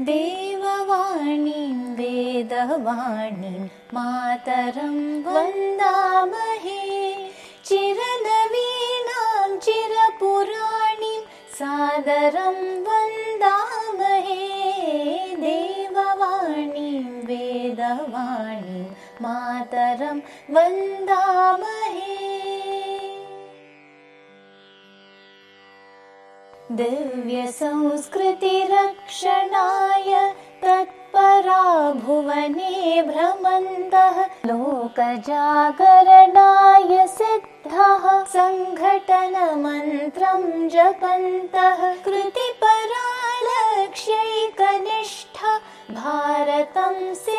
देववाणीं वेदवाणीं मातरं वन्दामहे। चिरनवीनां चिरपुराणीं सादरं वन्दामहे। देववाणीं वेदवाणीं मातरं वन्दामहे दिव्यसंस्कृतिरक्षणाय तत्परा भुवने भ्रमन्तः लोकजागरणाय सिद्धः सङ्घटनमन्त्रं जपन्तः कृतिपरालक्ष्यैकनिष्ठ भारतं सेवामहे